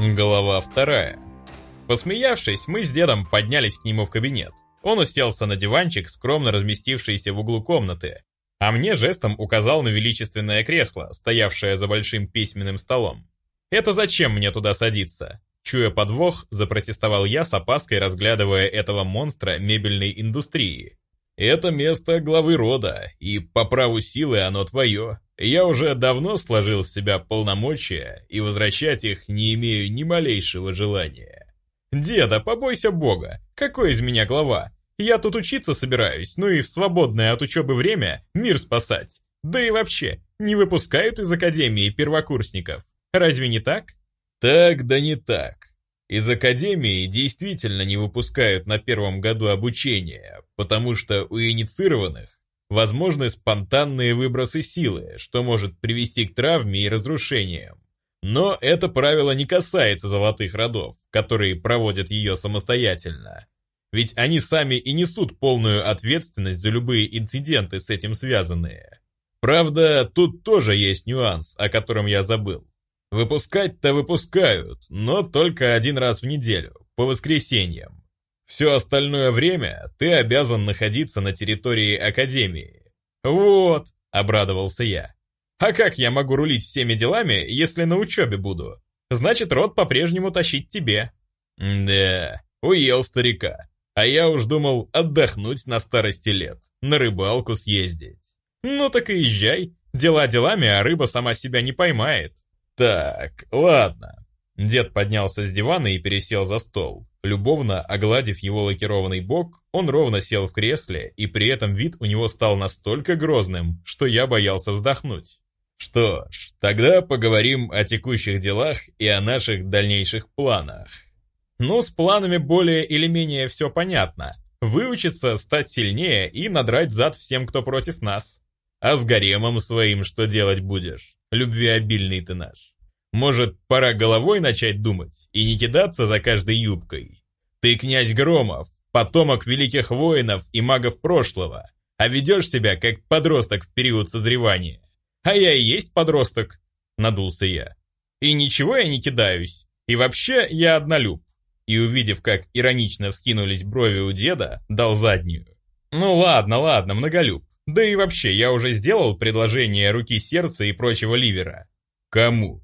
Глава вторая. Посмеявшись, мы с дедом поднялись к нему в кабинет. Он уселся на диванчик, скромно разместившийся в углу комнаты, а мне жестом указал на величественное кресло, стоявшее за большим письменным столом. «Это зачем мне туда садиться?» Чуя подвох, запротестовал я с опаской, разглядывая этого монстра мебельной индустрии. «Это место главы рода, и по праву силы оно твое. Я уже давно сложил с себя полномочия, и возвращать их не имею ни малейшего желания». «Деда, побойся бога! Какой из меня глава? Я тут учиться собираюсь, ну и в свободное от учебы время мир спасать. Да и вообще, не выпускают из академии первокурсников. Разве не так?» Так да не так. Из академии действительно не выпускают на первом году обучения, потому что у инициированных возможны спонтанные выбросы силы, что может привести к травме и разрушениям. Но это правило не касается золотых родов, которые проводят ее самостоятельно. Ведь они сами и несут полную ответственность за любые инциденты с этим связанные. Правда, тут тоже есть нюанс, о котором я забыл. Выпускать-то выпускают, но только один раз в неделю, по воскресеньям. Все остальное время ты обязан находиться на территории Академии. Вот, обрадовался я. А как я могу рулить всеми делами, если на учебе буду? Значит, рот по-прежнему тащить тебе. Да, уел старика. А я уж думал отдохнуть на старости лет, на рыбалку съездить. Ну так и езжай. Дела делами, а рыба сама себя не поймает. «Так, ладно». Дед поднялся с дивана и пересел за стол. Любовно огладив его лакированный бок, он ровно сел в кресле, и при этом вид у него стал настолько грозным, что я боялся вздохнуть. Что ж, тогда поговорим о текущих делах и о наших дальнейших планах. Ну, с планами более или менее все понятно. Выучиться, стать сильнее и надрать зад всем, кто против нас. А с гаремом своим что делать будешь? Любвеобильный ты наш. Может, пора головой начать думать и не кидаться за каждой юбкой? Ты князь Громов, потомок великих воинов и магов прошлого, а ведешь себя как подросток в период созревания. А я и есть подросток, надулся я. И ничего я не кидаюсь, и вообще я однолюб. И увидев, как иронично вскинулись брови у деда, дал заднюю. Ну ладно, ладно, многолюб. Да и вообще, я уже сделал предложение руки сердца и прочего ливера. Кому?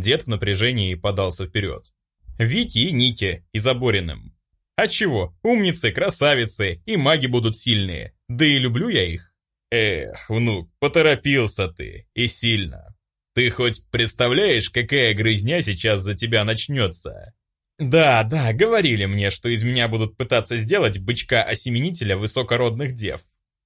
Дед в напряжении подался вперед. Вики и Нике, и Забориным. А чего, умницы, красавицы, и маги будут сильные, да и люблю я их. Эх, внук, поторопился ты, и сильно. Ты хоть представляешь, какая грызня сейчас за тебя начнется? Да, да, говорили мне, что из меня будут пытаться сделать бычка-осеменителя высокородных дев.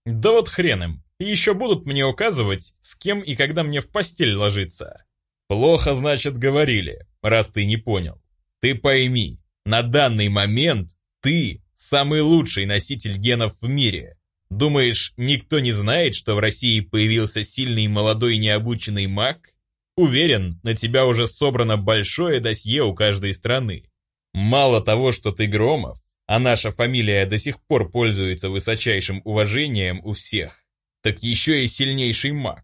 Да вот хрен им, еще будут мне указывать, с кем и когда мне в постель ложиться. Плохо, значит, говорили, раз ты не понял. Ты пойми, на данный момент ты самый лучший носитель генов в мире. Думаешь, никто не знает, что в России появился сильный молодой необученный маг? Уверен, на тебя уже собрано большое досье у каждой страны. Мало того, что ты Громов, а наша фамилия до сих пор пользуется высочайшим уважением у всех, так еще и сильнейший маг.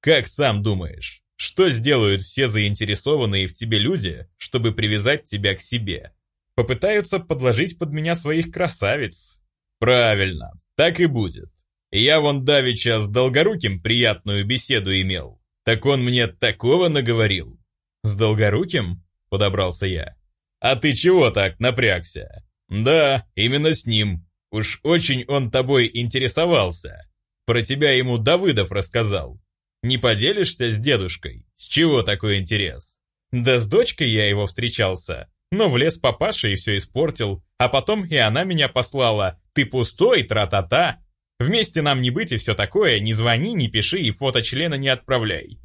Как сам думаешь, что сделают все заинтересованные в тебе люди, чтобы привязать тебя к себе? Попытаются подложить под меня своих красавиц. Правильно, так и будет. Я вон давеча с Долгоруким приятную беседу имел. Так он мне такого наговорил. С Долгоруким? Подобрался я. А ты чего так напрягся? Да, именно с ним. Уж очень он тобой интересовался. Про тебя ему Давыдов рассказал. Не поделишься с дедушкой? С чего такой интерес? Да с дочкой я его встречался, но влез папаша и все испортил, а потом и она меня послала. Ты пустой, тра-та-та. Вместе нам не быть и все такое, не звони, не пиши и фото члена не отправляй.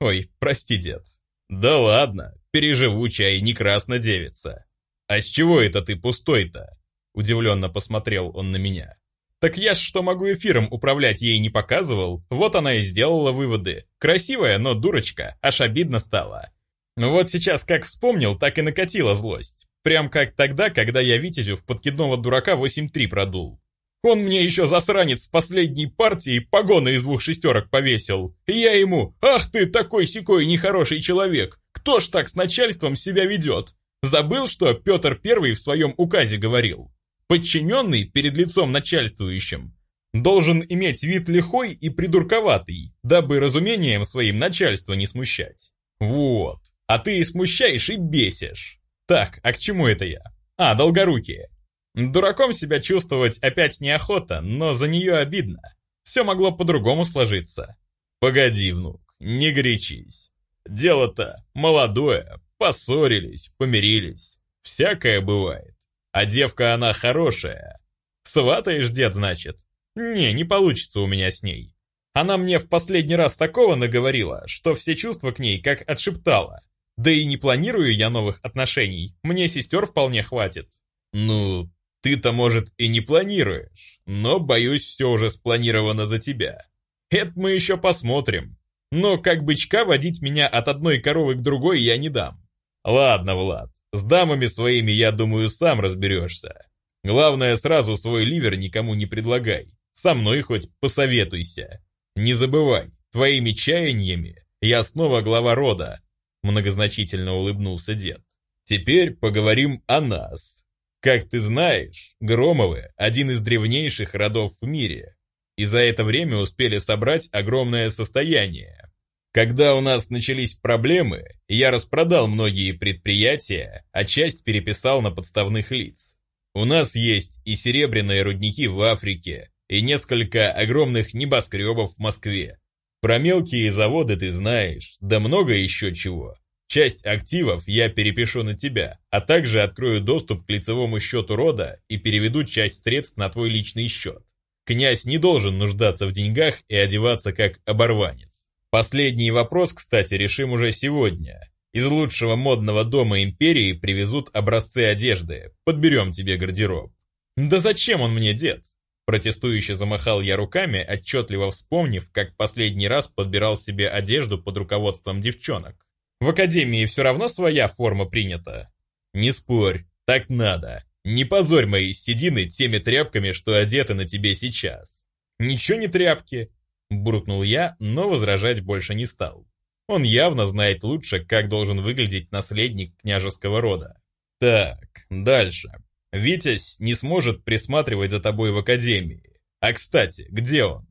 Ой, прости, дед. Да ладно, переживу чай, не красно девица. А с чего это ты пустой-то? Удивленно посмотрел он на меня. Так я ж что могу эфиром управлять ей не показывал, вот она и сделала выводы. Красивая, но дурочка, аж обидно стало. Вот сейчас как вспомнил, так и накатила злость. Прям как тогда, когда я Витязю в подкидного дурака 8-3 продул. Он мне еще засранец в последней партии погоны из двух шестерок повесил. И я ему, ах ты такой секой нехороший человек, Кто ж так с начальством себя ведет? Забыл, что Петр Первый в своем указе говорил? Подчиненный перед лицом начальствующим должен иметь вид лихой и придурковатый, дабы разумением своим начальство не смущать. Вот. А ты и смущаешь, и бесишь. Так, а к чему это я? А, долгорукие. Дураком себя чувствовать опять неохота, но за нее обидно. Все могло по-другому сложиться. Погоди, внук, не горячись. Дело-то молодое, поссорились, помирились. Всякое бывает. А девка она хорошая. Сватаешь, дед, значит? Не, не получится у меня с ней. Она мне в последний раз такого наговорила, что все чувства к ней как отшептала. Да и не планирую я новых отношений, мне сестер вполне хватит. Ну, ты-то, может, и не планируешь, но, боюсь, все уже спланировано за тебя. Это мы еще посмотрим. Но как бычка водить меня от одной коровы к другой я не дам. Ладно, Влад, с дамами своими, я думаю, сам разберешься. Главное, сразу свой ливер никому не предлагай. Со мной хоть посоветуйся. Не забывай, твоими чаяниями я снова глава рода. Многозначительно улыбнулся дед. Теперь поговорим о нас. Как ты знаешь, Громовы – один из древнейших родов в мире. И за это время успели собрать огромное состояние. Когда у нас начались проблемы, я распродал многие предприятия, а часть переписал на подставных лиц. У нас есть и серебряные рудники в Африке, и несколько огромных небоскребов в Москве. Про мелкие заводы ты знаешь, да много еще чего. Часть активов я перепишу на тебя, а также открою доступ к лицевому счету рода и переведу часть средств на твой личный счет. Князь не должен нуждаться в деньгах и одеваться как оборванец. Последний вопрос, кстати, решим уже сегодня. Из лучшего модного дома империи привезут образцы одежды. Подберем тебе гардероб. Да зачем он мне, дед? Протестующе замахал я руками, отчетливо вспомнив, как последний раз подбирал себе одежду под руководством девчонок. В академии все равно своя форма принята. Не спорь, так надо. Не позорь мои седины теми тряпками, что одеты на тебе сейчас. Ничего не тряпки, Буркнул я, но возражать больше не стал. Он явно знает лучше, как должен выглядеть наследник княжеского рода. Так, дальше. Витязь не сможет присматривать за тобой в академии. А кстати, где он?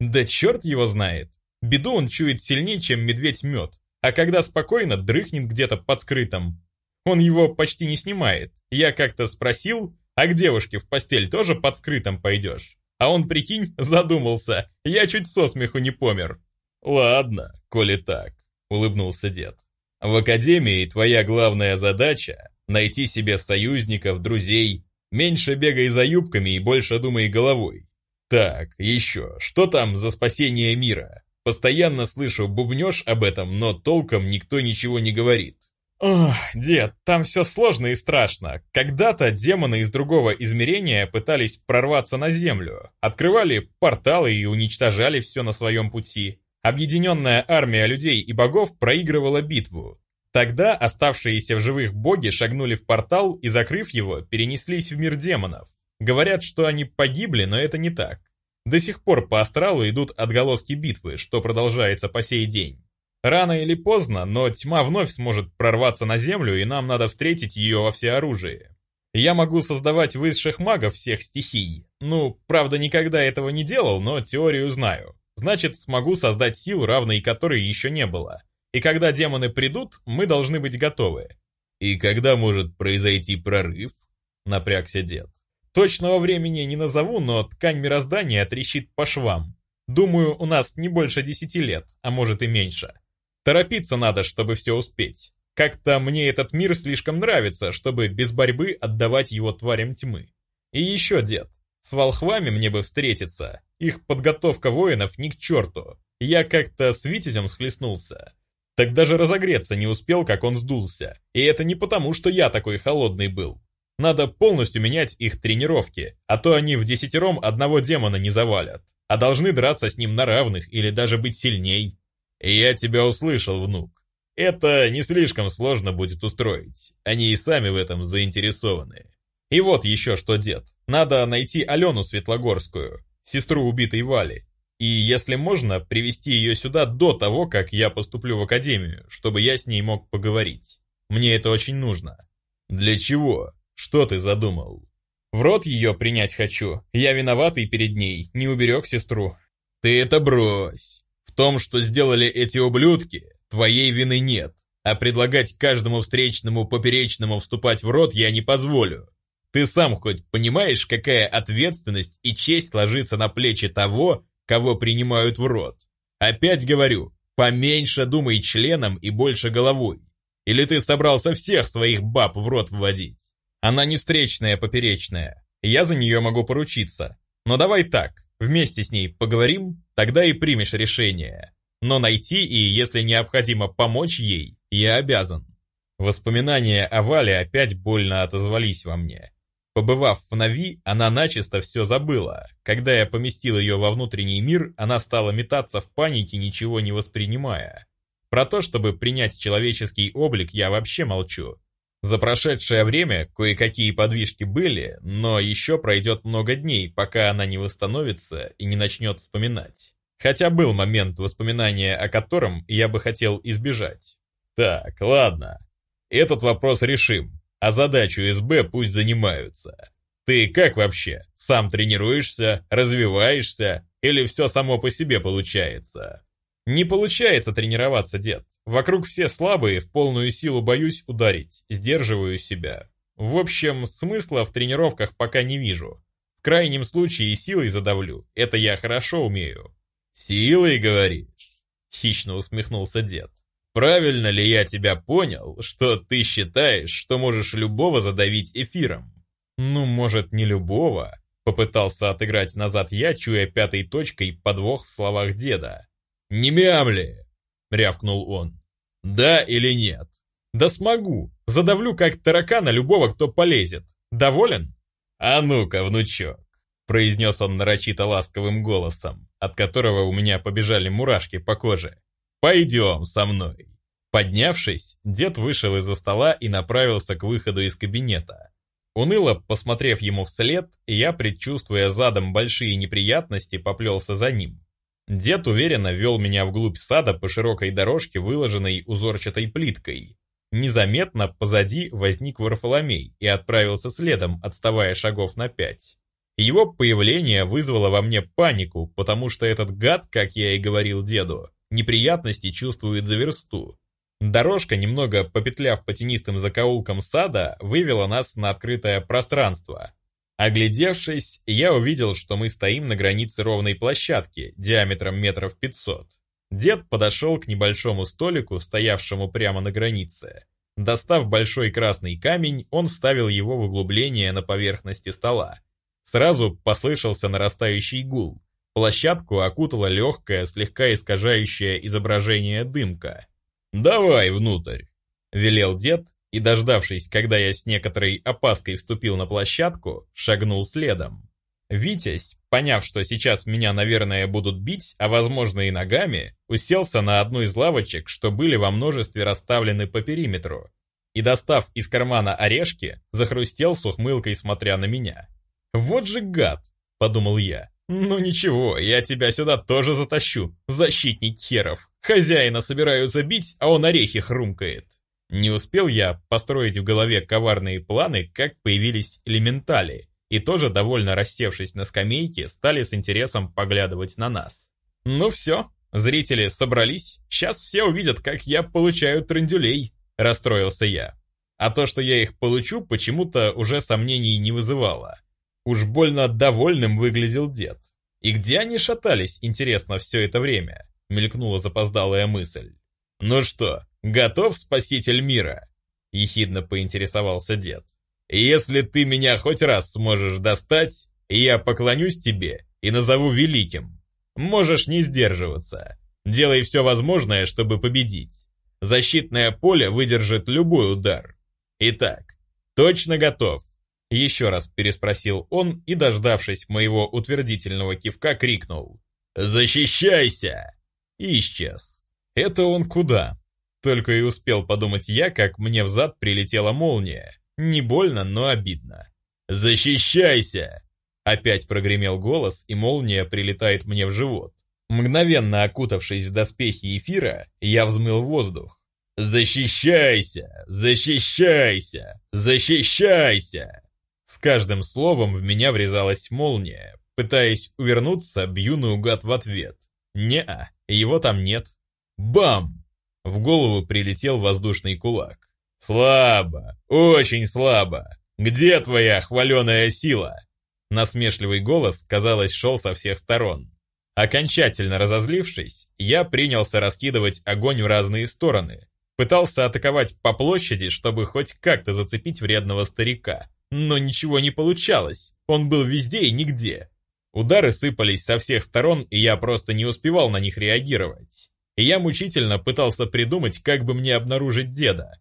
Да черт его знает. Беду он чует сильнее, чем медведь мед, а когда спокойно дрыхнет где-то под скрытым. Он его почти не снимает. Я как-то спросил, а к девушке в постель тоже под скрытым пойдешь? А он, прикинь, задумался. Я чуть со смеху не помер. Ладно, коли так, улыбнулся дед. В академии твоя главная задача — найти себе союзников, друзей. Меньше бегай за юбками и больше думай головой. Так, еще, что там за спасение мира? Постоянно слышу бубнешь об этом, но толком никто ничего не говорит. Ох, дед, там все сложно и страшно. Когда-то демоны из другого измерения пытались прорваться на Землю, открывали порталы и уничтожали все на своем пути. Объединенная армия людей и богов проигрывала битву. Тогда оставшиеся в живых боги шагнули в портал и, закрыв его, перенеслись в мир демонов. Говорят, что они погибли, но это не так. До сих пор по астралу идут отголоски битвы, что продолжается по сей день. Рано или поздно, но тьма вновь сможет прорваться на Землю, и нам надо встретить ее во всеоружии. Я могу создавать высших магов всех стихий. Ну, правда, никогда этого не делал, но теорию знаю. Значит, смогу создать силу, равной которой еще не было. И когда демоны придут, мы должны быть готовы. И когда может произойти прорыв? Напрягся дед. Точного времени не назову, но ткань мироздания трещит по швам. Думаю, у нас не больше десяти лет, а может и меньше. Торопиться надо, чтобы все успеть. Как-то мне этот мир слишком нравится, чтобы без борьбы отдавать его тварям тьмы. И еще, дед, с волхвами мне бы встретиться. Их подготовка воинов ни к черту. Я как-то с Витязем схлестнулся. Так даже разогреться не успел, как он сдулся. И это не потому, что я такой холодный был. Надо полностью менять их тренировки, а то они в десятером одного демона не завалят. А должны драться с ним на равных или даже быть сильней. «Я тебя услышал, внук. Это не слишком сложно будет устроить. Они и сами в этом заинтересованы. И вот еще что, дед. Надо найти Алену Светлогорскую, сестру убитой Вали. И, если можно, привести ее сюда до того, как я поступлю в академию, чтобы я с ней мог поговорить. Мне это очень нужно. Для чего? Что ты задумал? В рот ее принять хочу. Я виноватый перед ней, не уберег сестру. Ты это брось. Том, что сделали эти ублюдки, твоей вины нет. А предлагать каждому встречному поперечному вступать в рот я не позволю. Ты сам хоть понимаешь, какая ответственность и честь ложится на плечи того, кого принимают в рот? Опять говорю, поменьше думай членом и больше головой. Или ты собрался всех своих баб в рот вводить? Она не встречная, поперечная. Я за нее могу поручиться. Но давай так, вместе с ней поговорим, тогда и примешь решение. Но найти и, если необходимо, помочь ей, я обязан. Воспоминания о Вале опять больно отозвались во мне. Побывав в Нави, она начисто все забыла. Когда я поместил ее во внутренний мир, она стала метаться в панике, ничего не воспринимая. Про то, чтобы принять человеческий облик, я вообще молчу. За прошедшее время кое-какие подвижки были, но еще пройдет много дней, пока она не восстановится и не начнет вспоминать. Хотя был момент воспоминания, о котором я бы хотел избежать. Так, ладно. Этот вопрос решим, а задачу СБ пусть занимаются. Ты как вообще? Сам тренируешься, развиваешься или все само по себе получается? Не получается тренироваться, дед. Вокруг все слабые, в полную силу боюсь ударить, сдерживаю себя. В общем, смысла в тренировках пока не вижу. В крайнем случае силой задавлю, это я хорошо умею. «Силой, говоришь?» — хищно усмехнулся дед. «Правильно ли я тебя понял, что ты считаешь, что можешь любого задавить эфиром?» «Ну, может, не любого?» — попытался отыграть назад я, чуя пятой точкой подвох в словах деда. «Не мямли!» — рявкнул он. «Да или нет?» «Да смогу! Задавлю как таракана любого, кто полезет. Доволен?» «А ну-ка, внучок!» — произнес он нарочито ласковым голосом от которого у меня побежали мурашки по коже. «Пойдем со мной». Поднявшись, дед вышел из-за стола и направился к выходу из кабинета. Уныло посмотрев ему вслед, я, предчувствуя задом большие неприятности, поплелся за ним. Дед уверенно вел меня вглубь сада по широкой дорожке, выложенной узорчатой плиткой. Незаметно позади возник Варфоломей и отправился следом, отставая шагов на пять. Его появление вызвало во мне панику, потому что этот гад, как я и говорил деду, неприятности чувствует за версту. Дорожка, немного попетляв по тенистым закоулкам сада, вывела нас на открытое пространство. Оглядевшись, я увидел, что мы стоим на границе ровной площадки, диаметром метров пятьсот. Дед подошел к небольшому столику, стоявшему прямо на границе. Достав большой красный камень, он вставил его в углубление на поверхности стола. Сразу послышался нарастающий гул. Площадку окутала легкая, слегка искажающая изображение дымка. «Давай внутрь!» — велел дед, и, дождавшись, когда я с некоторой опаской вступил на площадку, шагнул следом. Витязь, поняв, что сейчас меня, наверное, будут бить, а возможно и ногами, уселся на одну из лавочек, что были во множестве расставлены по периметру, и, достав из кармана орешки, захрустел с ухмылкой, смотря на меня. «Вот же гад!» — подумал я. «Ну ничего, я тебя сюда тоже затащу, защитник херов. Хозяина собираются бить, а он орехи хрумкает». Не успел я построить в голове коварные планы, как появились элементали, и тоже, довольно рассевшись на скамейке, стали с интересом поглядывать на нас. «Ну все, зрители собрались, сейчас все увидят, как я получаю трендюлей», — расстроился я. А то, что я их получу, почему-то уже сомнений не вызывало. Уж больно довольным выглядел дед. И где они шатались, интересно, все это время? Мелькнула запоздалая мысль. «Ну что, готов, спаситель мира?» Ехидно поинтересовался дед. «Если ты меня хоть раз сможешь достать, я поклонюсь тебе и назову великим. Можешь не сдерживаться. Делай все возможное, чтобы победить. Защитное поле выдержит любой удар. Итак, точно готов?» Еще раз переспросил он и, дождавшись моего утвердительного кивка, крикнул «Защищайся!» и исчез. Это он куда? Только и успел подумать я, как мне взад прилетела молния. Не больно, но обидно. «Защищайся!» Опять прогремел голос, и молния прилетает мне в живот. Мгновенно окутавшись в доспехи эфира, я взмыл воздух. «Защищайся! Защищайся! Защищайся!» С каждым словом в меня врезалась молния. Пытаясь увернуться, бью наугад в ответ. Не-а, его там нет. Бам! В голову прилетел воздушный кулак. «Слабо! Очень слабо! Где твоя хваленая сила?» Насмешливый голос, казалось, шел со всех сторон. Окончательно разозлившись, я принялся раскидывать огонь в разные стороны. Пытался атаковать по площади, чтобы хоть как-то зацепить вредного старика. Но ничего не получалось, он был везде и нигде. Удары сыпались со всех сторон, и я просто не успевал на них реагировать. Я мучительно пытался придумать, как бы мне обнаружить деда.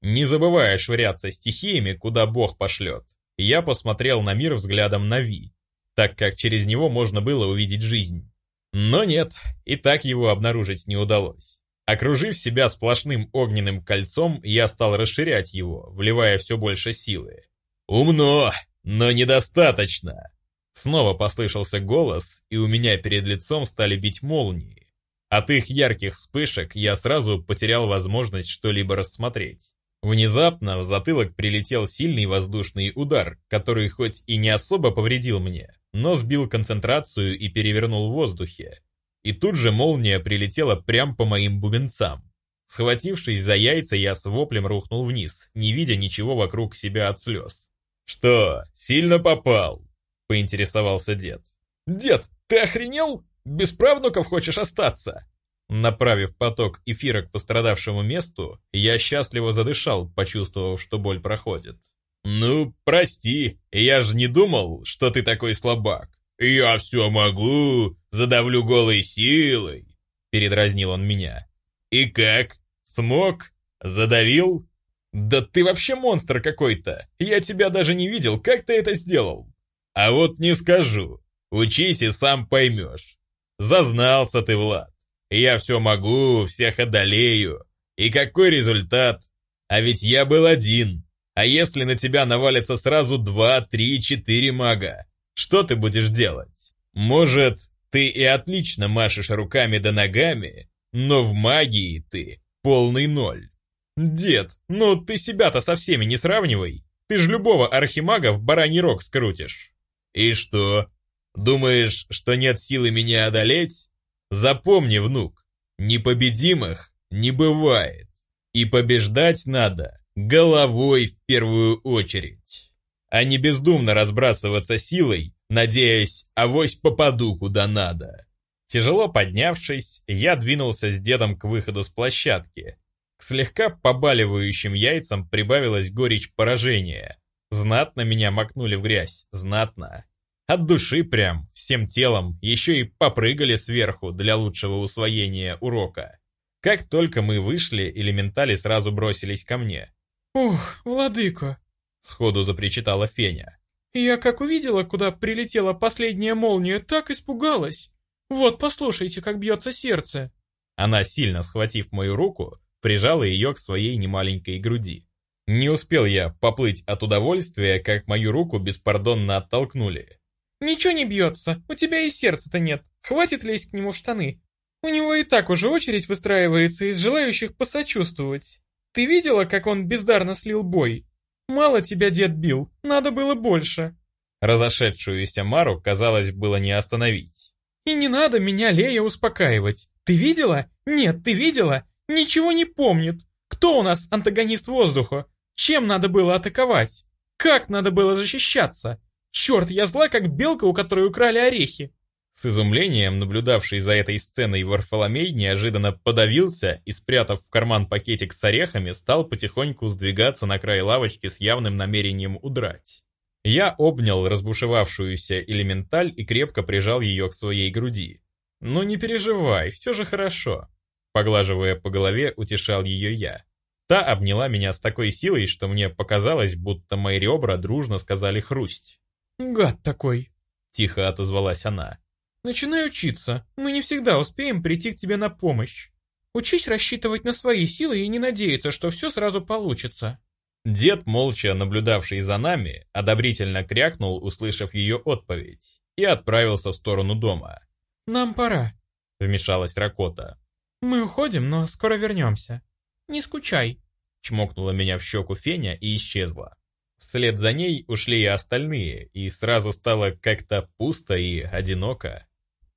Не забывая швыряться стихиями, куда бог пошлет, я посмотрел на мир взглядом Нави, так как через него можно было увидеть жизнь. Но нет, и так его обнаружить не удалось. Окружив себя сплошным огненным кольцом, я стал расширять его, вливая все больше силы. «Умно, но недостаточно!» Снова послышался голос, и у меня перед лицом стали бить молнии. От их ярких вспышек я сразу потерял возможность что-либо рассмотреть. Внезапно в затылок прилетел сильный воздушный удар, который хоть и не особо повредил мне, но сбил концентрацию и перевернул в воздухе. И тут же молния прилетела прямо по моим бубенцам. Схватившись за яйца, я с воплем рухнул вниз, не видя ничего вокруг себя от слез. «Что, сильно попал?» — поинтересовался дед. «Дед, ты охренел? Без правнуков хочешь остаться?» Направив поток эфира к пострадавшему месту, я счастливо задышал, почувствовав, что боль проходит. «Ну, прости, я же не думал, что ты такой слабак. Я все могу, задавлю голой силой», — передразнил он меня. «И как? Смог? Задавил?» «Да ты вообще монстр какой-то! Я тебя даже не видел, как ты это сделал?» «А вот не скажу. Учись и сам поймешь. Зазнался ты, Влад. Я все могу, всех одолею. И какой результат? А ведь я был один. А если на тебя навалится сразу два, три, четыре мага? Что ты будешь делать? Может, ты и отлично машешь руками да ногами, но в магии ты полный ноль. Дед, ну ты себя-то со всеми не сравнивай. Ты ж любого архимага в бараний рог скрутишь. И что? Думаешь, что нет силы меня одолеть? Запомни, внук, непобедимых не бывает. И побеждать надо головой в первую очередь, а не бездумно разбрасываться силой, надеясь, авось попаду куда надо. Тяжело поднявшись, я двинулся с дедом к выходу с площадки. К слегка побаливающим яйцам прибавилась горечь поражения. Знатно меня макнули в грязь, знатно. От души прям, всем телом, еще и попрыгали сверху для лучшего усвоения урока. Как только мы вышли, элементали сразу бросились ко мне. «Ух, владыка!» — сходу запричитала Феня. «Я как увидела, куда прилетела последняя молния, так испугалась. Вот, послушайте, как бьется сердце». Она, сильно схватив мою руку, прижала ее к своей немаленькой груди. Не успел я поплыть от удовольствия, как мою руку беспардонно оттолкнули. «Ничего не бьется, у тебя и сердца-то нет. Хватит лезть к нему в штаны. У него и так уже очередь выстраивается из желающих посочувствовать. Ты видела, как он бездарно слил бой? Мало тебя дед бил, надо было больше». Разошедшуюся Мару, казалось, было не остановить. «И не надо меня, Лея, успокаивать. Ты видела? Нет, ты видела? Ничего не помнит. Кто у нас антагонист воздуха? Чем надо было атаковать? Как надо было защищаться? Черт, я зла, как белка, у которой украли орехи. С изумлением, наблюдавший за этой сценой Варфоломей неожиданно подавился и, спрятав в карман пакетик с орехами, стал потихоньку сдвигаться на край лавочки с явным намерением удрать. Я обнял разбушевавшуюся элементаль и крепко прижал ее к своей груди. «Ну не переживай, все же хорошо», — поглаживая по голове, утешал ее я. Та обняла меня с такой силой, что мне показалось, будто мои ребра дружно сказали «хрусть». «Гад такой!» — тихо отозвалась она. «Начинай учиться. Мы не всегда успеем прийти к тебе на помощь. Учись рассчитывать на свои силы и не надеяться, что все сразу получится». Дед, молча наблюдавший за нами, одобрительно крякнул, услышав ее отповедь, и отправился в сторону дома. «Нам пора». — вмешалась Ракота. «Мы уходим, но скоро вернемся. Не скучай», — чмокнула меня в щеку Феня и исчезла. Вслед за ней ушли и остальные, и сразу стало как-то пусто и одиноко.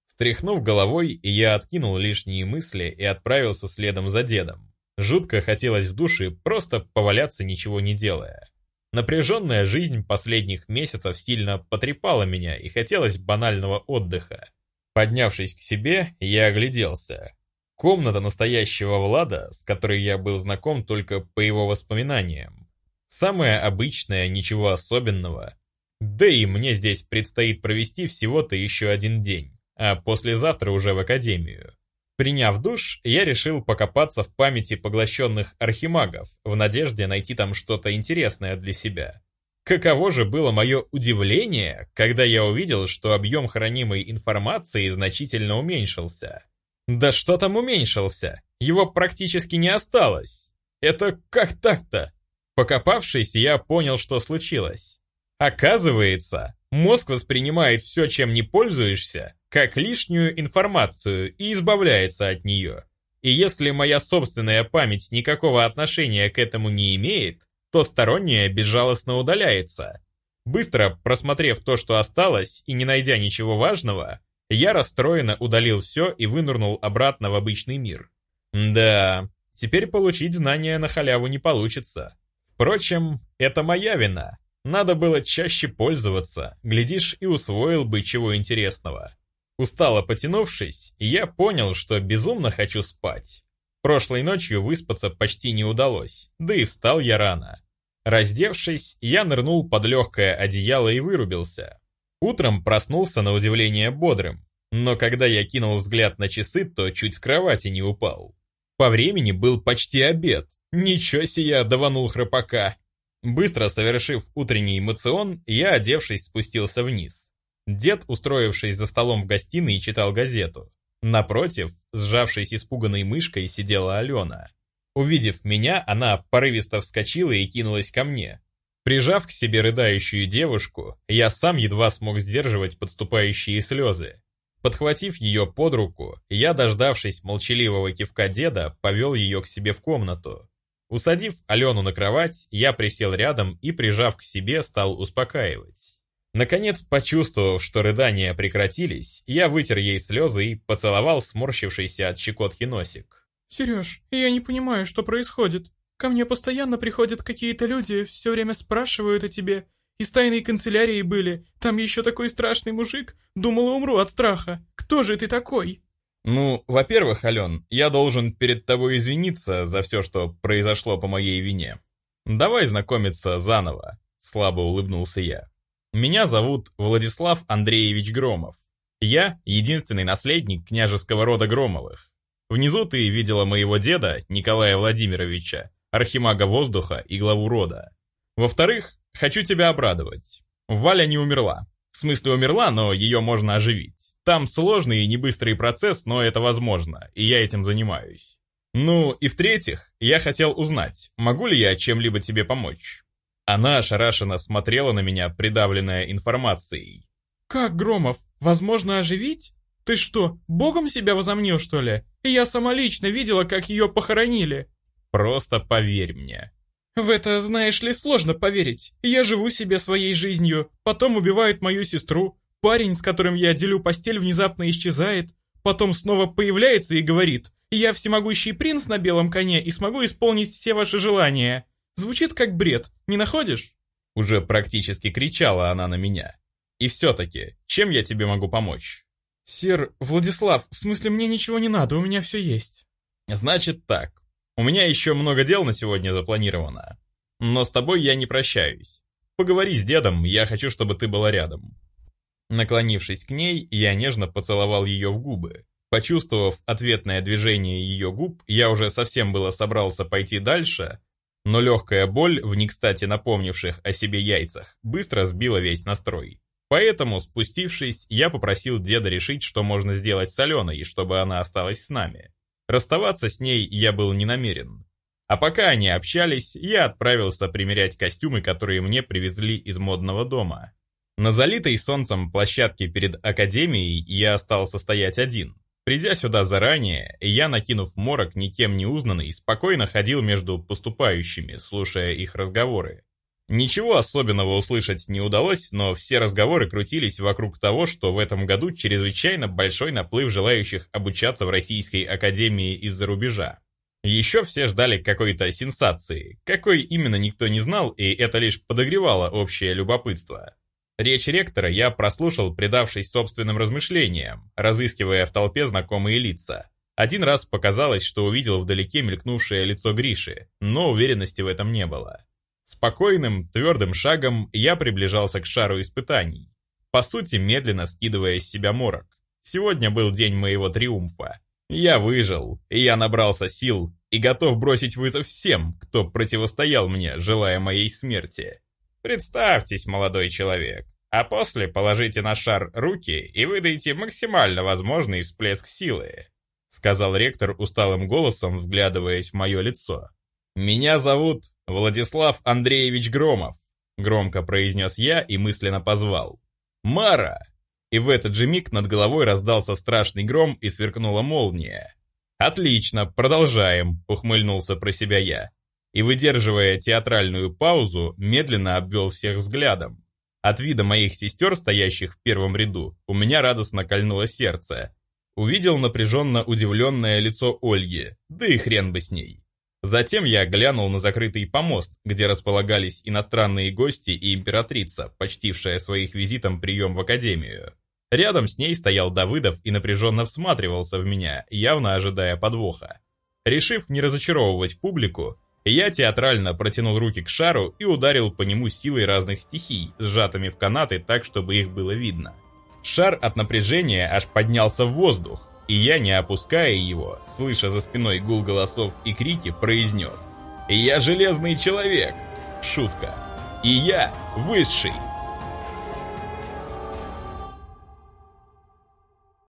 Встряхнув головой, я откинул лишние мысли и отправился следом за дедом. Жутко хотелось в душе просто поваляться, ничего не делая. Напряженная жизнь последних месяцев сильно потрепала меня и хотелось банального отдыха. Поднявшись к себе, я огляделся. Комната настоящего Влада, с которой я был знаком только по его воспоминаниям. Самая обычная, ничего особенного. Да и мне здесь предстоит провести всего-то еще один день, а послезавтра уже в академию. Приняв душ, я решил покопаться в памяти поглощенных архимагов, в надежде найти там что-то интересное для себя. Каково же было мое удивление, когда я увидел, что объем хранимой информации значительно уменьшился. Да что там уменьшился? Его практически не осталось. Это как так-то? Покопавшись, я понял, что случилось. Оказывается, мозг воспринимает все, чем не пользуешься, как лишнюю информацию и избавляется от нее. И если моя собственная память никакого отношения к этому не имеет, то сторонняя безжалостно удаляется. Быстро просмотрев то, что осталось, и не найдя ничего важного, я расстроенно удалил все и вынырнул обратно в обычный мир. Да, теперь получить знания на халяву не получится. Впрочем, это моя вина. Надо было чаще пользоваться, глядишь, и усвоил бы чего интересного. Устало потянувшись, я понял, что безумно хочу спать. Прошлой ночью выспаться почти не удалось, да и встал я рано. Раздевшись, я нырнул под легкое одеяло и вырубился. Утром проснулся на удивление бодрым, но когда я кинул взгляд на часы, то чуть с кровати не упал. По времени был почти обед. Ничего себе я даванул храпака. Быстро совершив утренний эмоцион, я, одевшись, спустился вниз. Дед, устроившись за столом в гостиной, читал газету. Напротив, сжавшись испуганной мышкой, сидела Алена. Увидев меня, она порывисто вскочила и кинулась ко мне. Прижав к себе рыдающую девушку, я сам едва смог сдерживать подступающие слезы. Подхватив ее под руку, я, дождавшись молчаливого кивка деда, повел ее к себе в комнату. Усадив Алену на кровать, я присел рядом и, прижав к себе, стал успокаивать. Наконец, почувствовав, что рыдания прекратились, я вытер ей слезы и поцеловал сморщившийся от щекотки носик. «Сереж, я не понимаю, что происходит. Ко мне постоянно приходят какие-то люди, все время спрашивают о тебе. Из тайной канцелярии были. Там еще такой страшный мужик. Думала, умру от страха. Кто же ты такой?» «Ну, во-первых, Ален, я должен перед тобой извиниться за все, что произошло по моей вине. Давай знакомиться заново», — слабо улыбнулся я. Меня зовут Владислав Андреевич Громов. Я единственный наследник княжеского рода Громовых. Внизу ты видела моего деда, Николая Владимировича, архимага воздуха и главу рода. Во-вторых, хочу тебя обрадовать. Валя не умерла. В смысле умерла, но ее можно оживить. Там сложный и небыстрый процесс, но это возможно, и я этим занимаюсь. Ну, и в-третьих, я хотел узнать, могу ли я чем-либо тебе помочь. Она ошарашенно смотрела на меня, придавленная информацией. «Как, Громов, возможно оживить? Ты что, богом себя возомнил, что ли? Я сама лично видела, как ее похоронили». «Просто поверь мне». «В это, знаешь ли, сложно поверить. Я живу себе своей жизнью, потом убивают мою сестру, парень, с которым я делю постель, внезапно исчезает, потом снова появляется и говорит, я всемогущий принц на белом коне и смогу исполнить все ваши желания. Звучит как бред, не находишь?» Уже практически кричала она на меня. «И все-таки, чем я тебе могу помочь?» «Сир Владислав, в смысле мне ничего не надо, у меня все есть». «Значит так, у меня еще много дел на сегодня запланировано. Но с тобой я не прощаюсь. Поговори с дедом, я хочу, чтобы ты была рядом». Наклонившись к ней, я нежно поцеловал ее в губы. Почувствовав ответное движение ее губ, я уже совсем было собрался пойти дальше, но легкая боль в некстати напомнивших о себе яйцах быстро сбила весь настрой. Поэтому, спустившись, я попросил деда решить, что можно сделать с Аленой, чтобы она осталась с нами. Расставаться с ней я был не намерен. А пока они общались, я отправился примерять костюмы, которые мне привезли из модного дома. На залитой солнцем площадке перед академией я остался стоять один. Придя сюда заранее, я, накинув морок, никем не узнанный, спокойно ходил между поступающими, слушая их разговоры. Ничего особенного услышать не удалось, но все разговоры крутились вокруг того, что в этом году чрезвычайно большой наплыв желающих обучаться в Российской Академии из-за рубежа. Еще все ждали какой-то сенсации, какой именно никто не знал, и это лишь подогревало общее любопытство. Речь ректора я прослушал, предавшись собственным размышлениям, разыскивая в толпе знакомые лица. Один раз показалось, что увидел вдалеке мелькнувшее лицо Гриши, но уверенности в этом не было. Спокойным, твердым шагом я приближался к шару испытаний, по сути медленно скидывая с себя морок. Сегодня был день моего триумфа. Я выжил, я набрался сил и готов бросить вызов всем, кто противостоял мне, желая моей смерти. Представьтесь, молодой человек, а после положите на шар руки и выдайте максимально возможный всплеск силы, сказал ректор усталым голосом, вглядываясь в мое лицо. «Меня зовут Владислав Андреевич Громов», — громко произнес я и мысленно позвал. «Мара!» И в этот же миг над головой раздался страшный гром и сверкнула молния. «Отлично, продолжаем», — ухмыльнулся про себя я. И, выдерживая театральную паузу, медленно обвел всех взглядом. От вида моих сестер, стоящих в первом ряду, у меня радостно кольнуло сердце. Увидел напряженно удивленное лицо Ольги, да и хрен бы с ней. Затем я глянул на закрытый помост, где располагались иностранные гости и императрица, почтившая своих визитом прием в академию. Рядом с ней стоял Давыдов и напряженно всматривался в меня, явно ожидая подвоха. Решив не разочаровывать публику, я театрально протянул руки к шару и ударил по нему силой разных стихий, сжатыми в канаты так, чтобы их было видно. Шар от напряжения аж поднялся в воздух, и я, не опуская его, слыша за спиной гул голосов и крики, произнес «Я железный человек!» Шутка. «И я высший!»